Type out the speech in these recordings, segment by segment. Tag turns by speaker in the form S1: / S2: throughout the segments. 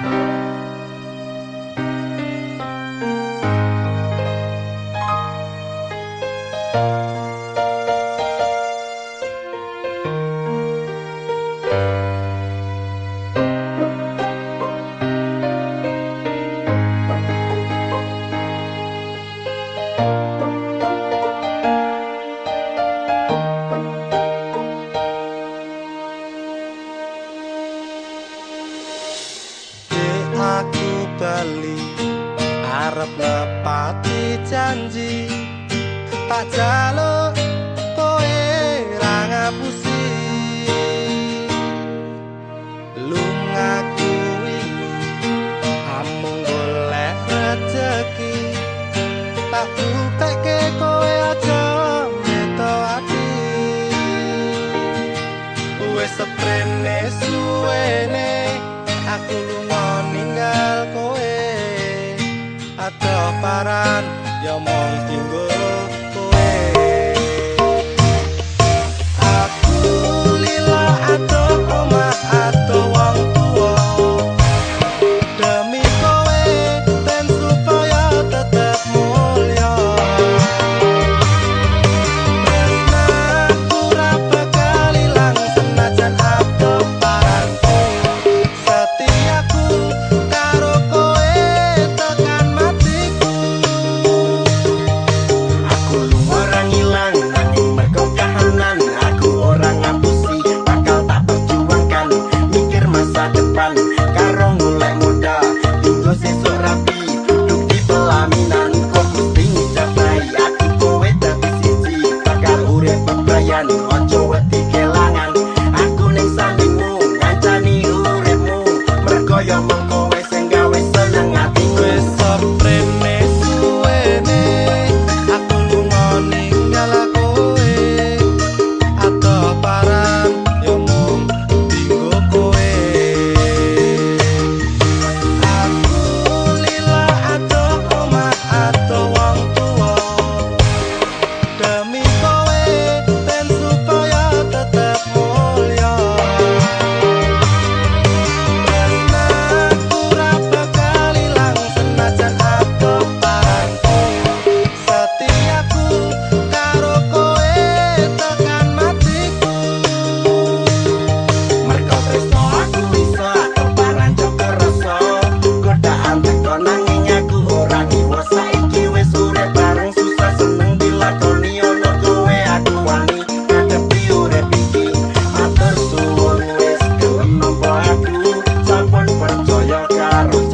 S1: Música arep nepati janji tak jaluk kowe ra ngapusi. Lunga kuwi amung golek rezeki tak butekke kowe aja meto ati. Wis seprene suwene aku lunga ninggal kowe ado paran ya what.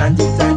S1: 很精